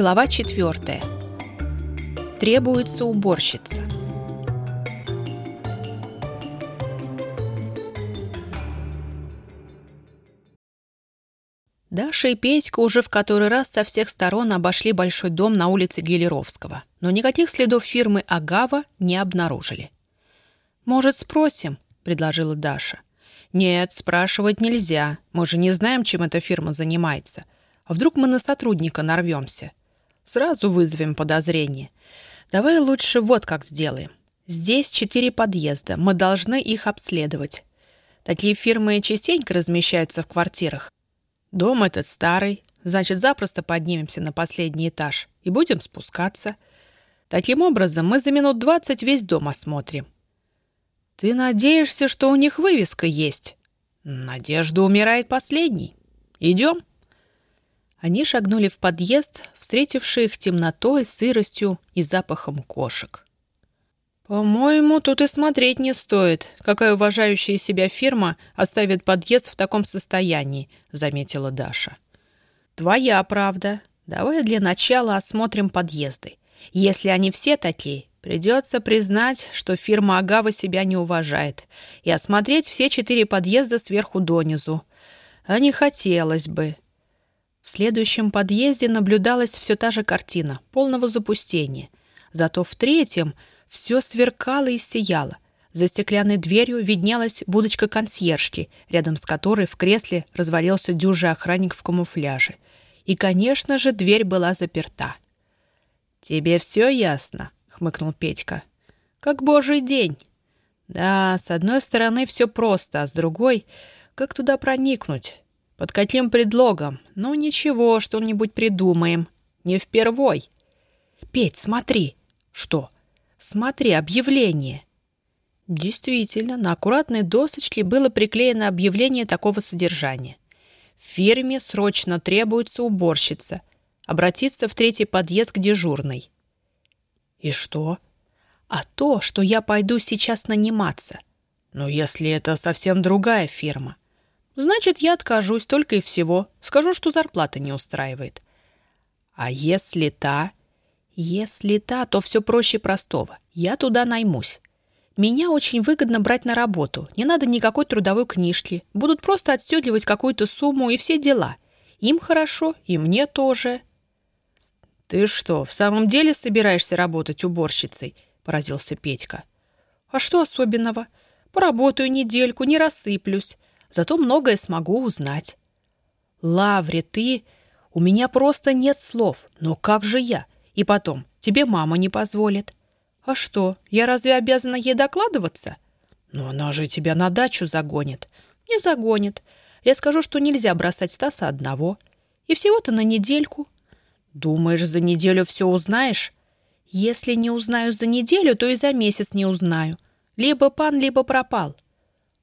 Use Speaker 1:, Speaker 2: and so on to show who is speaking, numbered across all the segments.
Speaker 1: Глава 4. Требуется уборщица. Даша и Петька уже в который раз со всех сторон обошли большой дом на улице Гелеровского, но никаких следов фирмы «Агава» не обнаружили. «Может, спросим?» — предложила Даша. «Нет, спрашивать нельзя. Мы же не знаем, чем эта фирма занимается. А вдруг мы на сотрудника нарвемся? Сразу вызовем подозрение. Давай лучше вот как сделаем. Здесь четыре подъезда. Мы должны их обследовать. Такие фирмы частенько размещаются в квартирах. Дом этот старый, значит, запросто поднимемся на последний этаж и будем спускаться. Таким образом, мы за минут двадцать весь дом осмотрим. Ты надеешься, что у них вывеска есть? Надежда умирает последней. Идем. Они шагнули в подъезд, встретивший их темнотой, сыростью и запахом кошек. «По-моему, тут и смотреть не стоит, какая уважающая себя фирма оставит подъезд в таком состоянии», — заметила Даша. «Твоя правда. Давай для начала осмотрим подъезды. Если они все такие, придется признать, что фирма Агава себя не уважает, и осмотреть все четыре подъезда сверху донизу. А не хотелось бы». В следующем подъезде наблюдалась все та же картина, полного запустения. Зато в третьем все сверкало и сияло. За стеклянной дверью виднелась будочка консьержки, рядом с которой в кресле развалился дюжий охранник в камуфляже. И, конечно же, дверь была заперта. «Тебе все ясно?» — хмыкнул Петька. «Как божий день!» «Да, с одной стороны все просто, а с другой — как туда проникнуть? Под каким предлогом? Ну ничего, что-нибудь придумаем. Не впервой. Петь, смотри. Что? Смотри, объявление. Действительно, на аккуратной досочке было приклеено объявление такого содержания. В фирме срочно требуется уборщица. Обратиться в третий подъезд к дежурной. И что? А то, что я пойду сейчас наниматься. Но если это совсем другая фирма. Значит, я откажусь только и всего. Скажу, что зарплата не устраивает. А если та? Если та, то все проще простого. Я туда наймусь. Меня очень выгодно брать на работу. Не надо никакой трудовой книжки. Будут просто отстегивать какую-то сумму и все дела. Им хорошо, и мне тоже. «Ты что, в самом деле собираешься работать уборщицей?» — поразился Петька. «А что особенного? Поработаю недельку, не рассыплюсь зато многое смогу узнать. Лаври, ты... У меня просто нет слов. Но как же я? И потом, тебе мама не позволит. А что, я разве обязана ей докладываться? Но она же тебя на дачу загонит. Не загонит. Я скажу, что нельзя бросать Стаса одного. И всего-то на недельку. Думаешь, за неделю все узнаешь? Если не узнаю за неделю, то и за месяц не узнаю. Либо пан, либо пропал.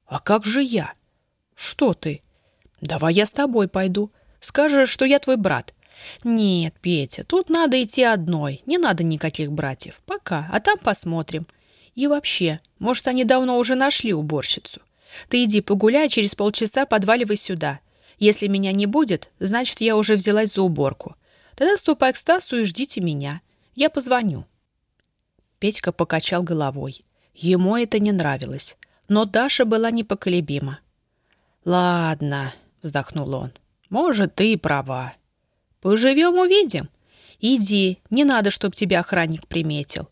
Speaker 1: А как же я? «Что ты?» «Давай я с тобой пойду. Скажешь, что я твой брат». «Нет, Петя, тут надо идти одной. Не надо никаких братьев. Пока, а там посмотрим. И вообще, может, они давно уже нашли уборщицу. Ты иди погуляй, через полчаса подваливай сюда. Если меня не будет, значит, я уже взялась за уборку. Тогда ступай к Стасу и ждите меня. Я позвоню». Петька покачал головой. Ему это не нравилось. Но Даша была непоколебима. «Ладно», — вздохнул он, — «может, ты и права. Поживем, увидим. Иди, не надо, чтоб тебя охранник приметил».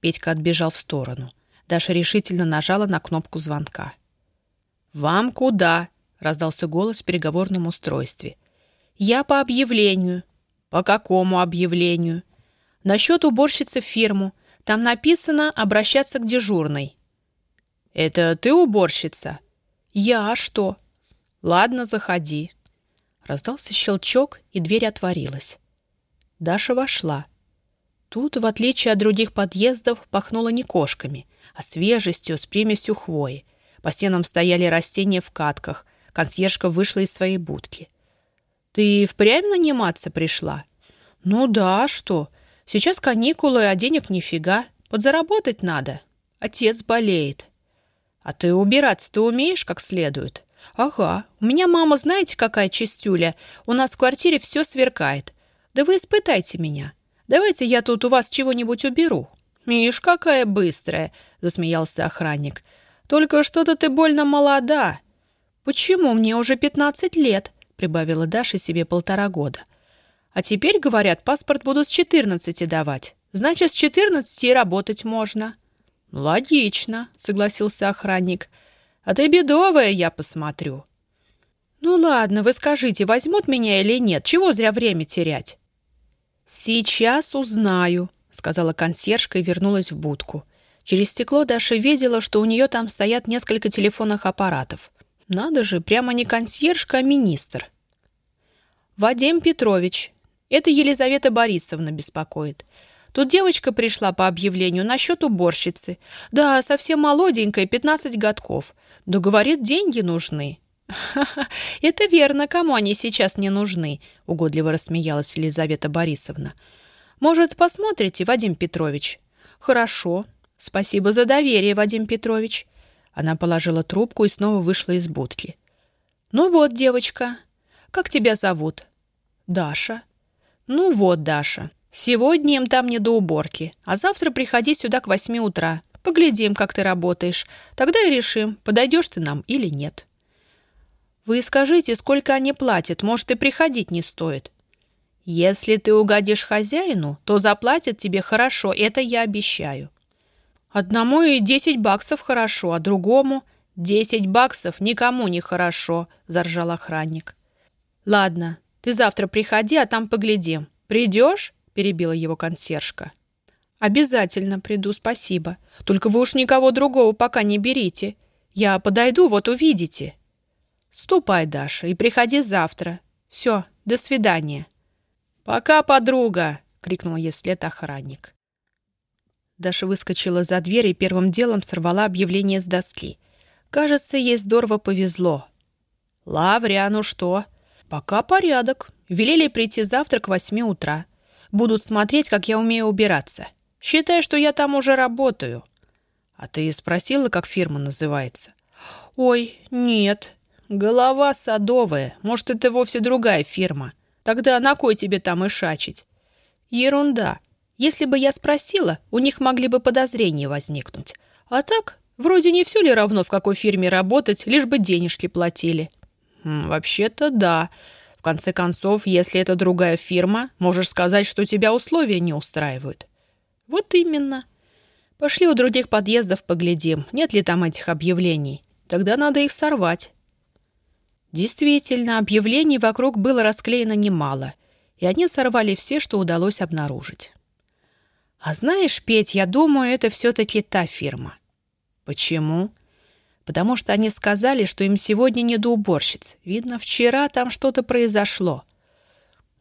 Speaker 1: Петька отбежал в сторону. Даша решительно нажала на кнопку звонка. «Вам куда?» — раздался голос в переговорном устройстве. «Я по объявлению». «По какому объявлению?» «Насчет уборщицы в фирму. Там написано «обращаться к дежурной». «Это ты уборщица?» «Я, а что?» «Ладно, заходи». Раздался щелчок, и дверь отворилась. Даша вошла. Тут, в отличие от других подъездов, пахнуло не кошками, а свежестью с примесью хвои. По стенам стояли растения в катках. Консьержка вышла из своей будки. «Ты впрямь наниматься пришла?» «Ну да, что? Сейчас каникулы, а денег нифига. Подзаработать надо. Отец болеет». «А ты убираться-то умеешь как следует?» «Ага. У меня мама, знаете, какая чистюля? У нас в квартире все сверкает. Да вы испытайте меня. Давайте я тут у вас чего-нибудь уберу». «Миш, какая быстрая!» — засмеялся охранник. «Только что-то ты больно молода». «Почему? Мне уже пятнадцать лет», — прибавила Даша себе полтора года. «А теперь, говорят, паспорт будут с четырнадцати давать. Значит, с четырнадцати работать можно». «Логично», — согласился охранник. «А ты бедовая, я посмотрю». «Ну ладно, вы скажите, возьмут меня или нет? Чего зря время терять?» «Сейчас узнаю», — сказала консьержка и вернулась в будку. Через стекло Даша видела, что у нее там стоят несколько телефонных аппаратов. Надо же, прямо не консьержка, а министр. «Вадим Петрович, это Елизавета Борисовна беспокоит. Тут девочка пришла по объявлению насчет уборщицы. Да, совсем молоденькая, 15 годков. Да, говорит, деньги нужны. «Ха-ха, это верно, кому они сейчас не нужны», — угодливо рассмеялась Елизавета Борисовна. «Может, посмотрите, Вадим Петрович?» «Хорошо. Спасибо за доверие, Вадим Петрович». Она положила трубку и снова вышла из будки. «Ну вот, девочка, как тебя зовут?» «Даша». «Ну вот, Даша, сегодня им там не до уборки, а завтра приходи сюда к восьми утра. Поглядим, как ты работаешь. Тогда и решим, подойдешь ты нам или нет». Вы скажите, сколько они платят, может, и приходить не стоит. Если ты угодишь хозяину, то заплатят тебе хорошо, это я обещаю. Одному и десять баксов хорошо, а другому десять баксов никому не хорошо, заржал охранник. Ладно, ты завтра приходи, а там поглядим. Придешь? Перебила его консьержка. Обязательно приду, спасибо. Только вы уж никого другого пока не берите. Я подойду, вот увидите. «Ступай, Даша, и приходи завтра. Все, до свидания». «Пока, подруга!» — крикнул ей вслед охранник. Даша выскочила за дверь и первым делом сорвала объявление с доски. Кажется, ей здорово повезло. «Лавря, ну что?» «Пока порядок. Велели прийти завтра к восьми утра. Будут смотреть, как я умею убираться. Считай, что я там уже работаю». «А ты спросила, как фирма называется?» «Ой, нет. «Голова садовая. Может, это вовсе другая фирма. Тогда на кой тебе там и шачить?» «Ерунда. Если бы я спросила, у них могли бы подозрения возникнуть. А так, вроде не все ли равно, в какой фирме работать, лишь бы денежки платили?» «Вообще-то да. В конце концов, если это другая фирма, можешь сказать, что тебя условия не устраивают». «Вот именно. Пошли у других подъездов поглядим, нет ли там этих объявлений. Тогда надо их сорвать». Действительно, объявлений вокруг было расклеено немало, и они сорвали все, что удалось обнаружить. А знаешь, Петь, я думаю, это все-таки та фирма. Почему? Потому что они сказали, что им сегодня не до уборщиц. Видно, вчера там что-то произошло.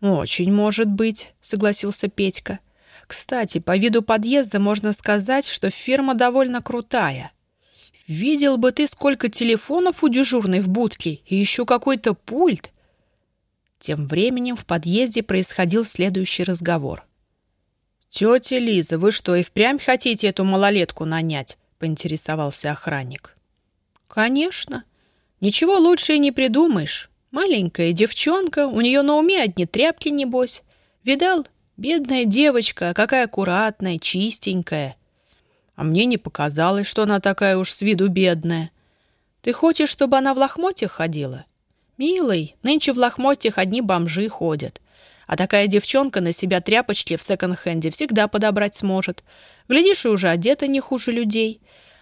Speaker 1: Очень может быть, согласился Петька. Кстати, по виду подъезда можно сказать, что фирма довольно крутая. Видел бы ты, сколько телефонов у дежурной в будке и еще какой-то пульт. Тем временем в подъезде происходил следующий разговор. «Тетя Лиза, вы что, и впрямь хотите эту малолетку нанять?» — поинтересовался охранник. «Конечно. Ничего лучше и не придумаешь. Маленькая девчонка, у нее на уме одни тряпки, небось. Видал? Бедная девочка, какая аккуратная, чистенькая. А мне не показалось, что она такая уж с виду бедная. Ты хочешь, чтобы она в лохмотьях ходила? Милый, нынче в лохмотьях одни бомжи ходят. А такая девчонка на себя тряпочки в секонд-хенде всегда подобрать сможет. Глядишь, и уже одета не хуже людей.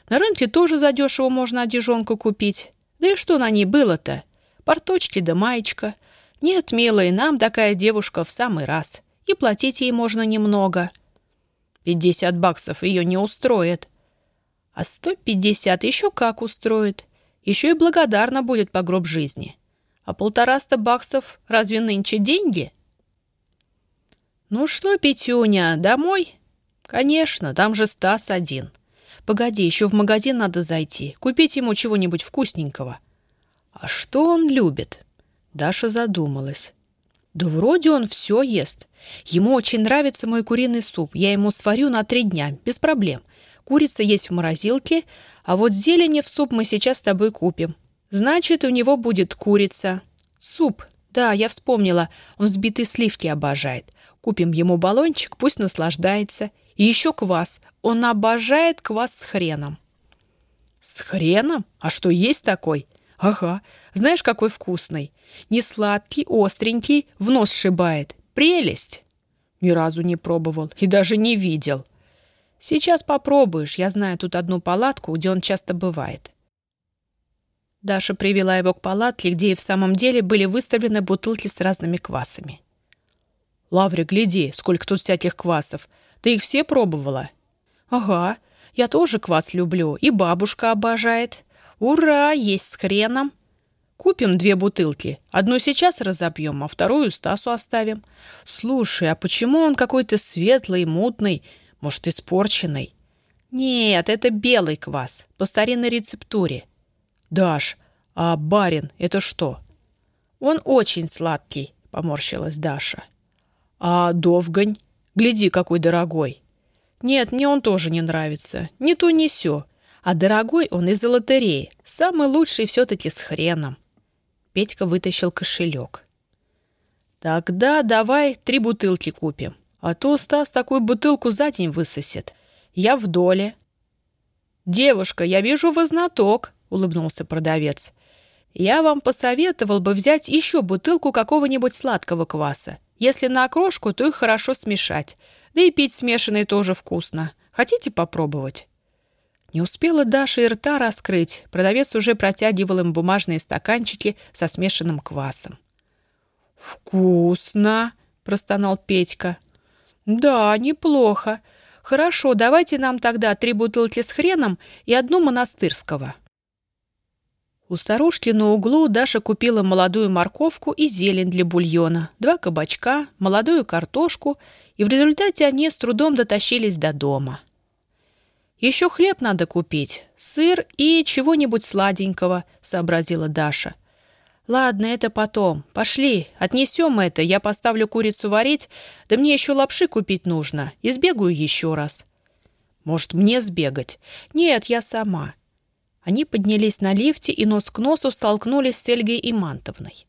Speaker 1: На рынке тоже задешево можно одежонку купить. Да и что на ней было-то? Порточки да маечка. Нет, милый, нам такая девушка в самый раз. И платить ей можно немного. Пятьдесят баксов ее не устроит. А сто пятьдесят еще как устроит. Еще и благодарна будет по гроб жизни. А полтораста баксов разве нынче деньги? Ну что, Петюня, домой? Конечно, там же Стас один. Погоди, еще в магазин надо зайти, купить ему чего-нибудь вкусненького. А что он любит? Даша задумалась. Да вроде он все ест. Ему очень нравится мой куриный суп. Я ему сварю на три дня, без проблем. Курица есть в морозилке, а вот зелени в суп мы сейчас с тобой купим. Значит, у него будет курица. Суп. Да, я вспомнила, он взбитые сливки обожает. Купим ему баллончик, пусть наслаждается. И еще квас. Он обожает квас с хреном. С хреном? А что, есть такой? Ага. Знаешь, какой вкусный. Не сладкий, остренький, в нос сшибает. Прелесть. Ни разу не пробовал и даже не видел. Сейчас попробуешь. Я знаю тут одну палатку, где он часто бывает. Даша привела его к палатке, где и в самом деле были выставлены бутылки с разными квасами. «Лаври, гляди, сколько тут всяких квасов. Ты их все пробовала?» «Ага, я тоже квас люблю, и бабушка обожает. Ура, есть с хреном!» «Купим две бутылки. Одну сейчас разобьем, а вторую Стасу оставим. Слушай, а почему он какой-то светлый, мутный, может, испорченный?» «Нет, это белый квас, по старинной рецептуре. «Даш, а барин — это что?» «Он очень сладкий», — поморщилась Даша. «А довгань? Гляди, какой дорогой!» «Нет, мне он тоже не нравится. Ни то, ни сё. А дорогой он из-за лотереи. Самый лучший все-таки с хреном». Петька вытащил кошелек. «Тогда давай три бутылки купим. А то Стас такую бутылку за день высосет. Я в доле». «Девушка, я вижу, вы знаток», — улыбнулся продавец. «Я вам посоветовал бы взять еще бутылку какого-нибудь сладкого кваса. Если на окрошку, то их хорошо смешать. Да и пить смешанный тоже вкусно. Хотите попробовать?» Не успела Даша и рта раскрыть. Продавец уже протягивал им бумажные стаканчики со смешанным квасом. «Вкусно!» — простонал Петька. «Да, неплохо. Хорошо, давайте нам тогда три бутылки с хреном и одну монастырского». У старушки на углу Даша купила молодую морковку и зелень для бульона, два кабачка, молодую картошку, и в результате они с трудом дотащились до дома. «Еще хлеб надо купить, сыр и чего-нибудь сладенького», — сообразила Даша. «Ладно, это потом. Пошли, отнесем это, я поставлю курицу варить, да мне еще лапши купить нужно, и сбегаю еще раз». «Может, мне сбегать?» «Нет, я сама. Они поднялись на лифте и нос к носу столкнулись с Эльгой Имантовной.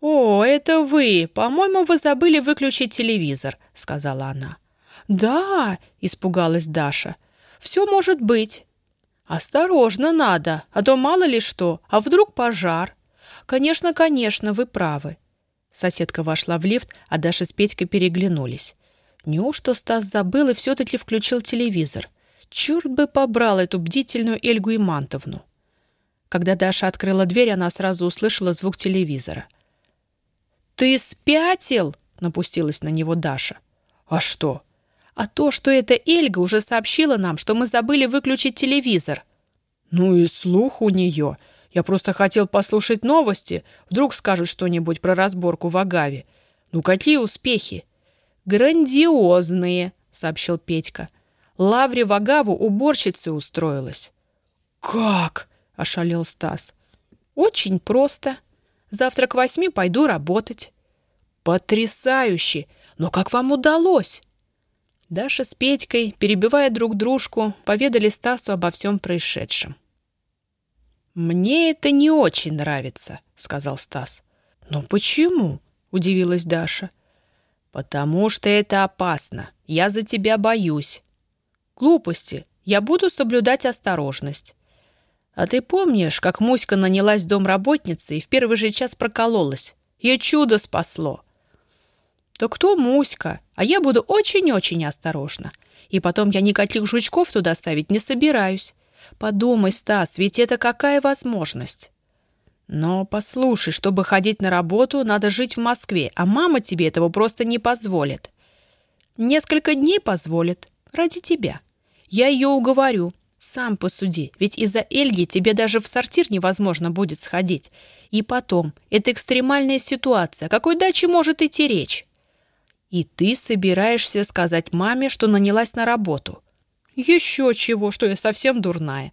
Speaker 1: «О, это вы! По-моему, вы забыли выключить телевизор», — сказала она. «Да!» — испугалась Даша. «Все может быть». «Осторожно надо, а то мало ли что, а вдруг пожар?» «Конечно, конечно, вы правы». Соседка вошла в лифт, а Даша с Петькой переглянулись. Неужто Стас забыл и все-таки включил телевизор? Черт бы побрал эту бдительную Эльгу Имантовну. Когда Даша открыла дверь, она сразу услышала звук телевизора. «Ты спятил?» — напустилась на него Даша. «А что?» «А то, что эта Эльга уже сообщила нам, что мы забыли выключить телевизор». «Ну и слух у нее. Я просто хотел послушать новости. Вдруг скажут что-нибудь про разборку в Агаве. Ну какие успехи?» «Грандиозные», — сообщил Петька. Лавре в Агаву уборщицей устроилась. «Как?» — ошалел Стас. «Очень просто. Завтра к восьми пойду работать». «Потрясающе! Но как вам удалось?» Даша с Петькой, перебивая друг дружку, поведали Стасу обо всем происшедшем. «Мне это не очень нравится», — сказал Стас. «Но почему?» — удивилась Даша. «Потому что это опасно. Я за тебя боюсь. Глупости. Я буду соблюдать осторожность. А ты помнишь, как Муська нанялась в домработницы и в первый же час прокололась? Ее чудо спасло. Да кто Муська? А я буду очень-очень осторожна. И потом я никаких жучков туда ставить не собираюсь. Подумай, Стас, ведь это какая возможность? Но послушай, чтобы ходить на работу, надо жить в Москве, а мама тебе этого просто не позволит. Несколько дней позволит. Ради тебя. Я ее уговорю. Сам посуди, ведь из-за Эльги тебе даже в сортир невозможно будет сходить. И потом, это экстремальная ситуация. какой даче может идти речь? И ты собираешься сказать маме, что нанялась на работу. Еще чего, что я совсем дурная.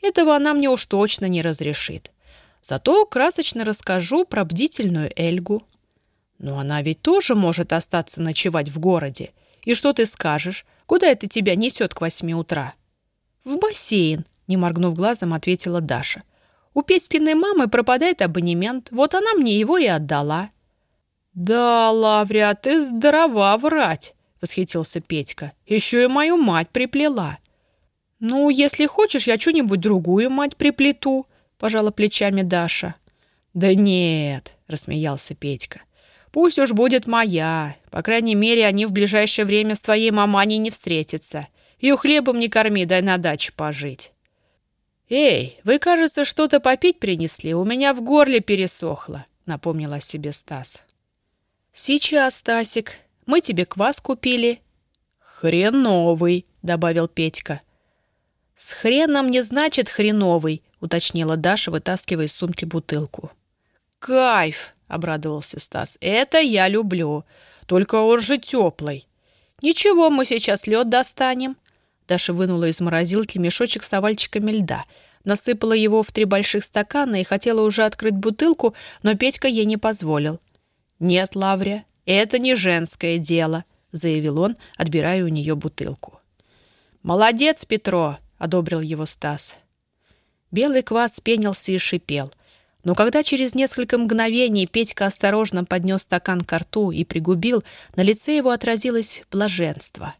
Speaker 1: Этого она мне уж точно не разрешит. Зато красочно расскажу про бдительную Эльгу. Но она ведь тоже может остаться ночевать в городе. И что ты скажешь? Куда это тебя несет к восьми утра?» «В бассейн», — не моргнув глазом, ответила Даша. У Петькиной мамы пропадает абонемент, вот она мне его и отдала». «Да, Лаврия, ты здорова врать!» — восхитился Петька. «Еще и мою мать приплела». «Ну, если хочешь, я что-нибудь другую мать приплету», — пожала плечами Даша. «Да нет», — рассмеялся Петька. «Пусть уж будет моя. По крайней мере, они в ближайшее время с твоей маманей не встретятся. Ее хлебом не корми, дай на даче пожить». «Эй, вы, кажется, что-то попить принесли. У меня в горле пересохло», — напомнил о себе Стас. «Сейчас, Стасик, мы тебе квас купили». «Хреновый», — добавил Петька. «С хреном не значит хреновый», — уточнила Даша, вытаскивая из сумки бутылку. «Кайф!» — обрадовался Стас. «Это я люблю. Только он же теплый». «Ничего, мы сейчас лед достанем». Даша вынула из морозилки мешочек с овальчиками льда, насыпала его в три больших стакана и хотела уже открыть бутылку, но Петька ей не позволил. «Нет, Лаврия, это не женское дело», — заявил он, отбирая у нее бутылку. «Молодец, Петро!» — одобрил его Стас. Белый квас пенился и шипел. Но когда через несколько мгновений Петька осторожно поднес стакан к рту и пригубил, на лице его отразилось блаженство.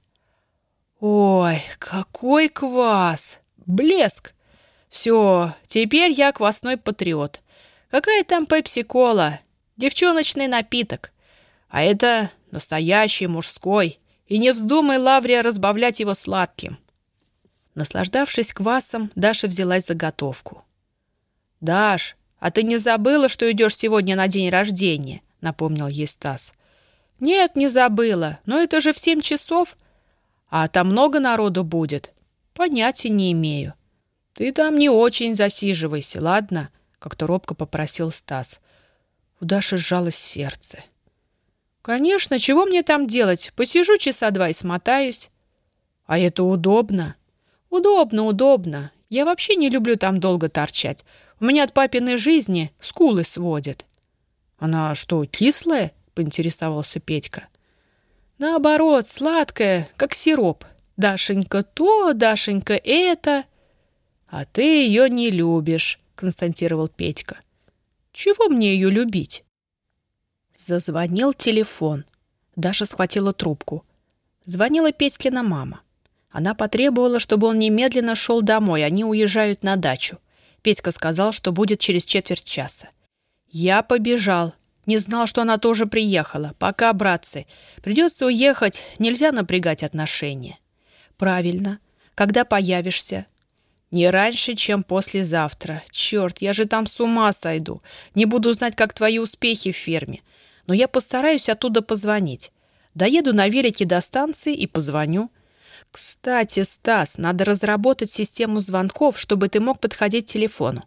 Speaker 1: «Ой, какой квас! Блеск! Все, теперь я квасной патриот. Какая там пепси-кола? Девчоночный напиток. А это настоящий мужской. И не вздумай, Лаврия, разбавлять его сладким. Наслаждавшись квасом, Даша взялась за готовку. «Даш, а ты не забыла, что идешь сегодня на день рождения?» — напомнил ей Стас. «Нет, не забыла. Но это же в семь часов. А там много народу будет. Понятия не имею. Ты там не очень засиживайся, ладно?» — как-то робко попросил Стас. У Даши сжалось сердце. «Конечно, чего мне там делать? Посижу часа два и смотаюсь». «А это удобно?» «Удобно, удобно. Я вообще не люблю там долго торчать. У меня от папиной жизни скулы сводят». «Она что, кислая?» — поинтересовался Петька. «Наоборот, сладкая, как сироп. Дашенька то, Дашенька это». «А ты ее не любишь», — констатировал Петька. Чего мне ее любить?» Зазвонил телефон. Даша схватила трубку. Звонила Петькина мама. Она потребовала, чтобы он немедленно шел домой, они уезжают на дачу. Петька сказал, что будет через четверть часа. Я побежал. Не знал, что она тоже приехала. Пока, братцы. Придется уехать, нельзя напрягать отношения. Правильно. Когда появишься? Не раньше, чем послезавтра. Черт, я же там с ума сойду. Не буду знать, как твои успехи в ферме. Но я постараюсь оттуда позвонить. Доеду на велике до станции и позвоню. Кстати, Стас, надо разработать систему звонков, чтобы ты мог подходить к телефону.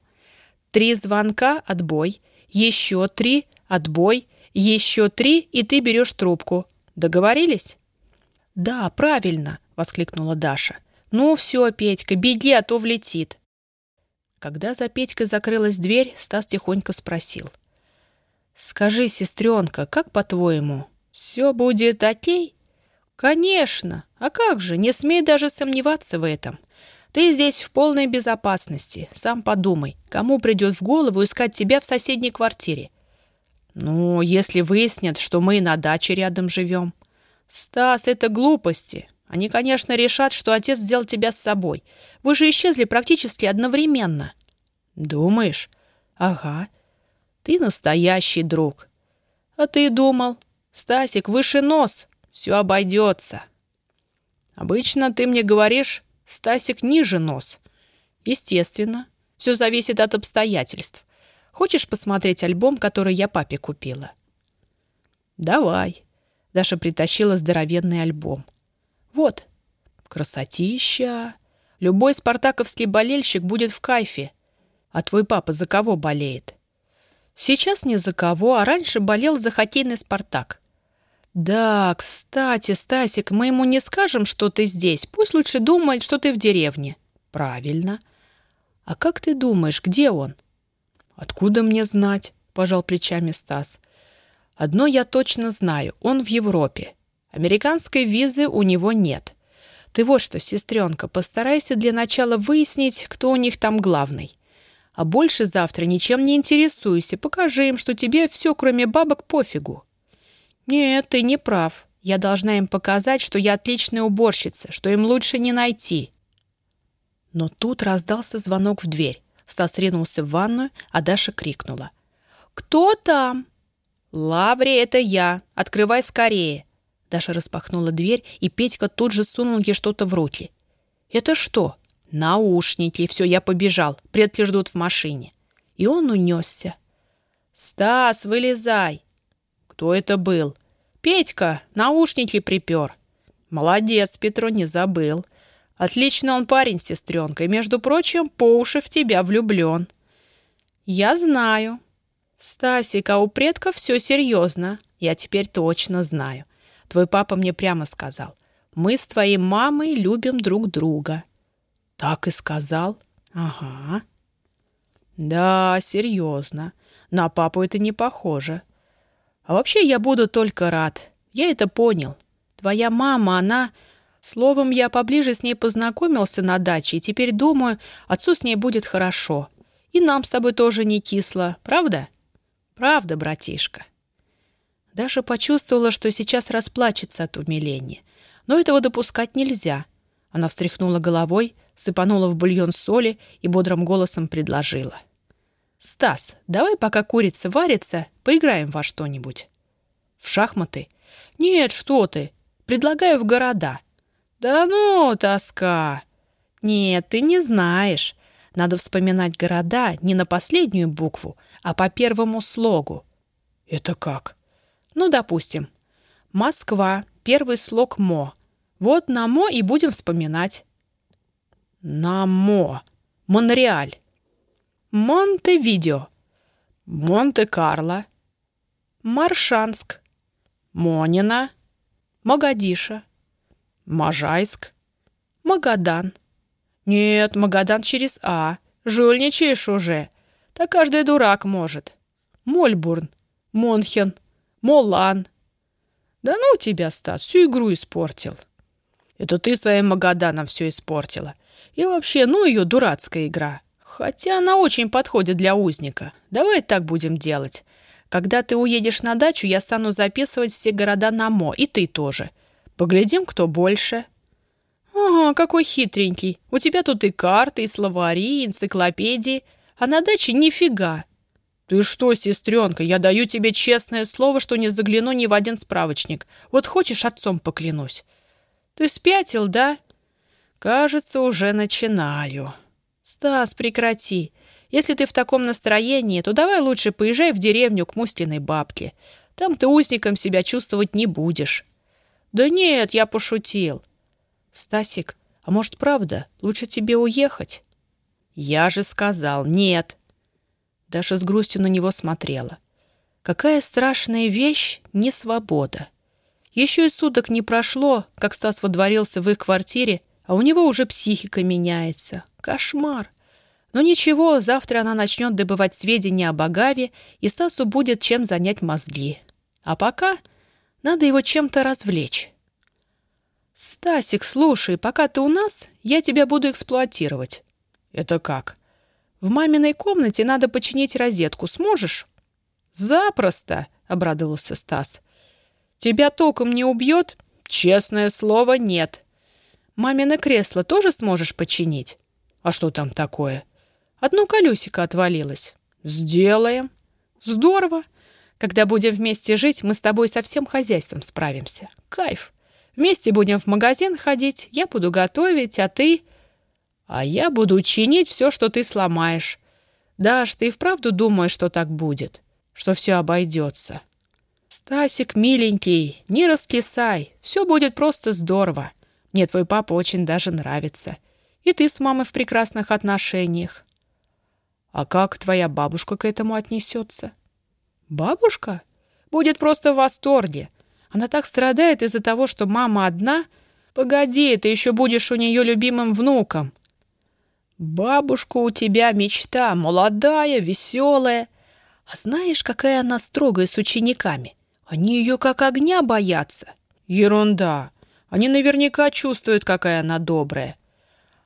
Speaker 1: Три звонка — отбой. Еще три — отбой. Еще три, и ты берешь трубку. Договорились? «Да, правильно!» — воскликнула Даша. «Ну все, Петька, беги, а то влетит». Когда за Петькой закрылась дверь, Стас тихонько спросил. «Скажи, сестренка, как по-твоему, все будет окей?» «Конечно! А как же? Не смей даже сомневаться в этом. Ты здесь в полной безопасности. Сам подумай, кому придет в голову искать тебя в соседней квартире?» «Ну, если выяснят, что мы на даче рядом живем». «Стас, это глупости. Они, конечно, решат, что отец сделал тебя с собой. Вы же исчезли практически одновременно. Думаешь? Ага. Ты настоящий друг. А ты думал? Стасик, выше нос. Все обойдется. Обычно ты мне говоришь, Стасик ниже нос. Естественно. Все зависит от обстоятельств. Хочешь посмотреть альбом, который я папе купила? Давай. Даша притащила здоровенный альбом. Вот, красотища. Любой спартаковский болельщик будет в кайфе. А твой папа за кого болеет? Сейчас не за кого, а раньше болел за хоккейный «Спартак». «Да, кстати, Стасик, мы ему не скажем, что ты здесь. Пусть лучше думает, что ты в деревне». «Правильно. А как ты думаешь, где он?» «Откуда мне знать?» – пожал плечами Стас. «Одно я точно знаю. Он в Европе. Американской визы у него нет. Ты вот что, сестренка, постарайся для начала выяснить, кто у них там главный. А больше завтра ничем не интересуйся. Покажи им, что тебе все, кроме бабок, пофигу. Нет, ты не прав. Я должна им показать, что я отличная уборщица, что им лучше не найти. Но тут раздался звонок в дверь. Стас ринулся в ванную, а Даша крикнула. «Кто там?» «Лаври, это я. Открывай скорее». Даша распахнула дверь, и Петька тут же сунул ей что-то в руки. «Это что?» «Наушники. Все, я побежал. Предки ждут в машине». И он унесся. «Стас, вылезай!» «Кто это был?» «Петька, наушники припер». «Молодец, Петро, не забыл. Отлично он парень, сестренка, и, между прочим, по уши в тебя влюблен». «Я знаю». «Стасик, а у предков все серьезно. Я теперь точно знаю. Твой папа мне прямо сказал. Мы с твоей мамой любим друг друга». «Так и сказал?» «Ага». «Да, серьезно. На папу это не похоже. А вообще я буду только рад. Я это понял. Твоя мама, она... Словом, я поближе с ней познакомился на даче, и теперь думаю, отцу с ней будет хорошо. И нам с тобой тоже не кисло, правда? Правда, братишка. Даша почувствовала, что сейчас расплачется от умиления. Но этого допускать нельзя. Она встряхнула головой, сыпанула в бульон соли и бодрым голосом предложила. «Стас, давай, пока курица варится, поиграем во что-нибудь». «В шахматы?» «Нет, что ты. Предлагаю в города». «Да ну, тоска!» «Нет, ты не знаешь. Надо вспоминать города не на последнюю букву, а по первому слогу». «Это как?» Ну, допустим, Москва, первый слог «мо». Вот на «мо» и будем вспоминать. На «мо». Монреаль. Монтевидео. Монте-Карло. Маршанск. Монина. Магадиша. Можайск. Магадан. Нет, Магадан через «а». Жульничаешь уже. Так каждый дурак может. Мольбурн. Монхен. Молан. Да ну тебя, Стас, всю игру испортил. Это ты своим Магаданом все испортила. И вообще, ну ее дурацкая игра. Хотя она очень подходит для узника. Давай так будем делать. Когда ты уедешь на дачу, я стану записывать все города на МО, и ты тоже. Поглядим, кто больше. Ага, какой хитренький. У тебя тут и карты, и словари, и энциклопедии. А на даче нифига. «Ты что, сестренка, я даю тебе честное слово, что не загляну ни в один справочник. Вот хочешь, отцом поклянусь». «Ты спятил, да?» «Кажется, уже начинаю». «Стас, прекрати. Если ты в таком настроении, то давай лучше поезжай в деревню к Мустиной бабке. Там ты узником себя чувствовать не будешь». «Да нет, я пошутил». «Стасик, а может, правда, лучше тебе уехать?» «Я же сказал, нет. Даша с грустью на него смотрела. Какая страшная вещь — не свобода. Еще и суток не прошло, как Стас водворился в их квартире, а у него уже психика меняется. Кошмар. Но ничего, завтра она начнет добывать сведения об Агаве, и Стасу будет чем занять мозги. А пока надо его чем-то развлечь. «Стасик, слушай, пока ты у нас, я тебя буду эксплуатировать». «Это как?» В маминой комнате надо починить розетку. Сможешь?» «Запросто!» — обрадовался Стас. «Тебя током не убьет?» «Честное слово, нет». «Мамино кресло тоже сможешь починить?» «А что там такое?» «Одно колесико отвалилось». «Сделаем». «Здорово. Когда будем вместе жить, мы с тобой со всем хозяйством справимся. Кайф. Вместе будем в магазин ходить, я буду готовить, а ты...» А я буду чинить все, что ты сломаешь. Даш, ты и вправду думаешь, что так будет? Что все обойдется? Стасик, миленький, не раскисай. Все будет просто здорово. Мне твой папа очень даже нравится. И ты с мамой в прекрасных отношениях. А как твоя бабушка к этому отнесется? Бабушка? Будет просто в восторге. Она так страдает из-за того, что мама одна. Погоди, ты еще будешь у нее любимым внуком. Бабушка у тебя мечта, молодая, веселая. А знаешь, какая она строгая с учениками? Они ее как огня боятся. Ерунда. Они наверняка чувствуют, какая она добрая.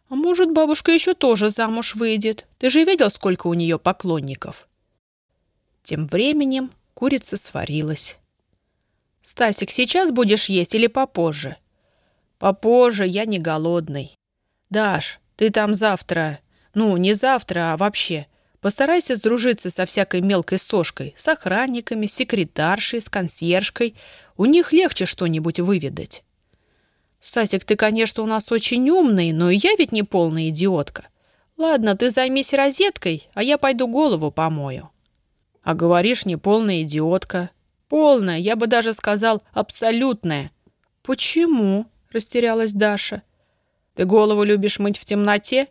Speaker 1: А может, бабушка еще тоже замуж выйдет? Ты же видел, сколько у нее поклонников? Тем временем курица сварилась. «Стасик, сейчас будешь есть или попозже?» «Попозже, я не голодный». «Даш, ты там завтра...» «Ну, не завтра, а вообще. Постарайся сдружиться со всякой мелкой сошкой, с охранниками, с секретаршей, с консьержкой. У них легче что-нибудь выведать». «Стасик, ты, конечно, у нас очень умный, но и я ведь не полная идиотка. Ладно, ты займись розеткой, а я пойду голову помою». А говоришь, не полная идиотка. Полная, я бы даже сказал, абсолютная. Почему? Растерялась Даша. Ты голову любишь мыть в темноте?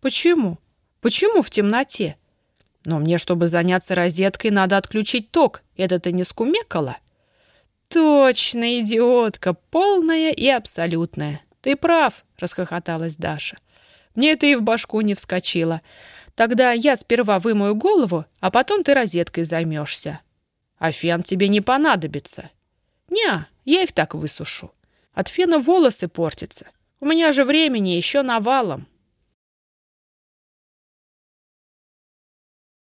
Speaker 1: Почему? Почему в темноте? Но мне, чтобы заняться розеткой, надо отключить ток. Это ты не скумекала? Точно, идиотка, полная и абсолютная. Ты прав, расхохоталась Даша. Мне это и в башку не вскочило. Тогда я сперва вымою голову, а потом ты розеткой займешься. А фен тебе не понадобится. Не, я их так высушу. От фена волосы портятся. У меня же времени еще навалом.